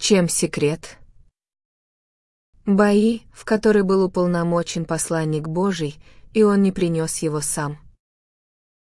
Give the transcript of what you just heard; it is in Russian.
чем секрет? Бои, в который был уполномочен посланник Божий, и он не принес его сам.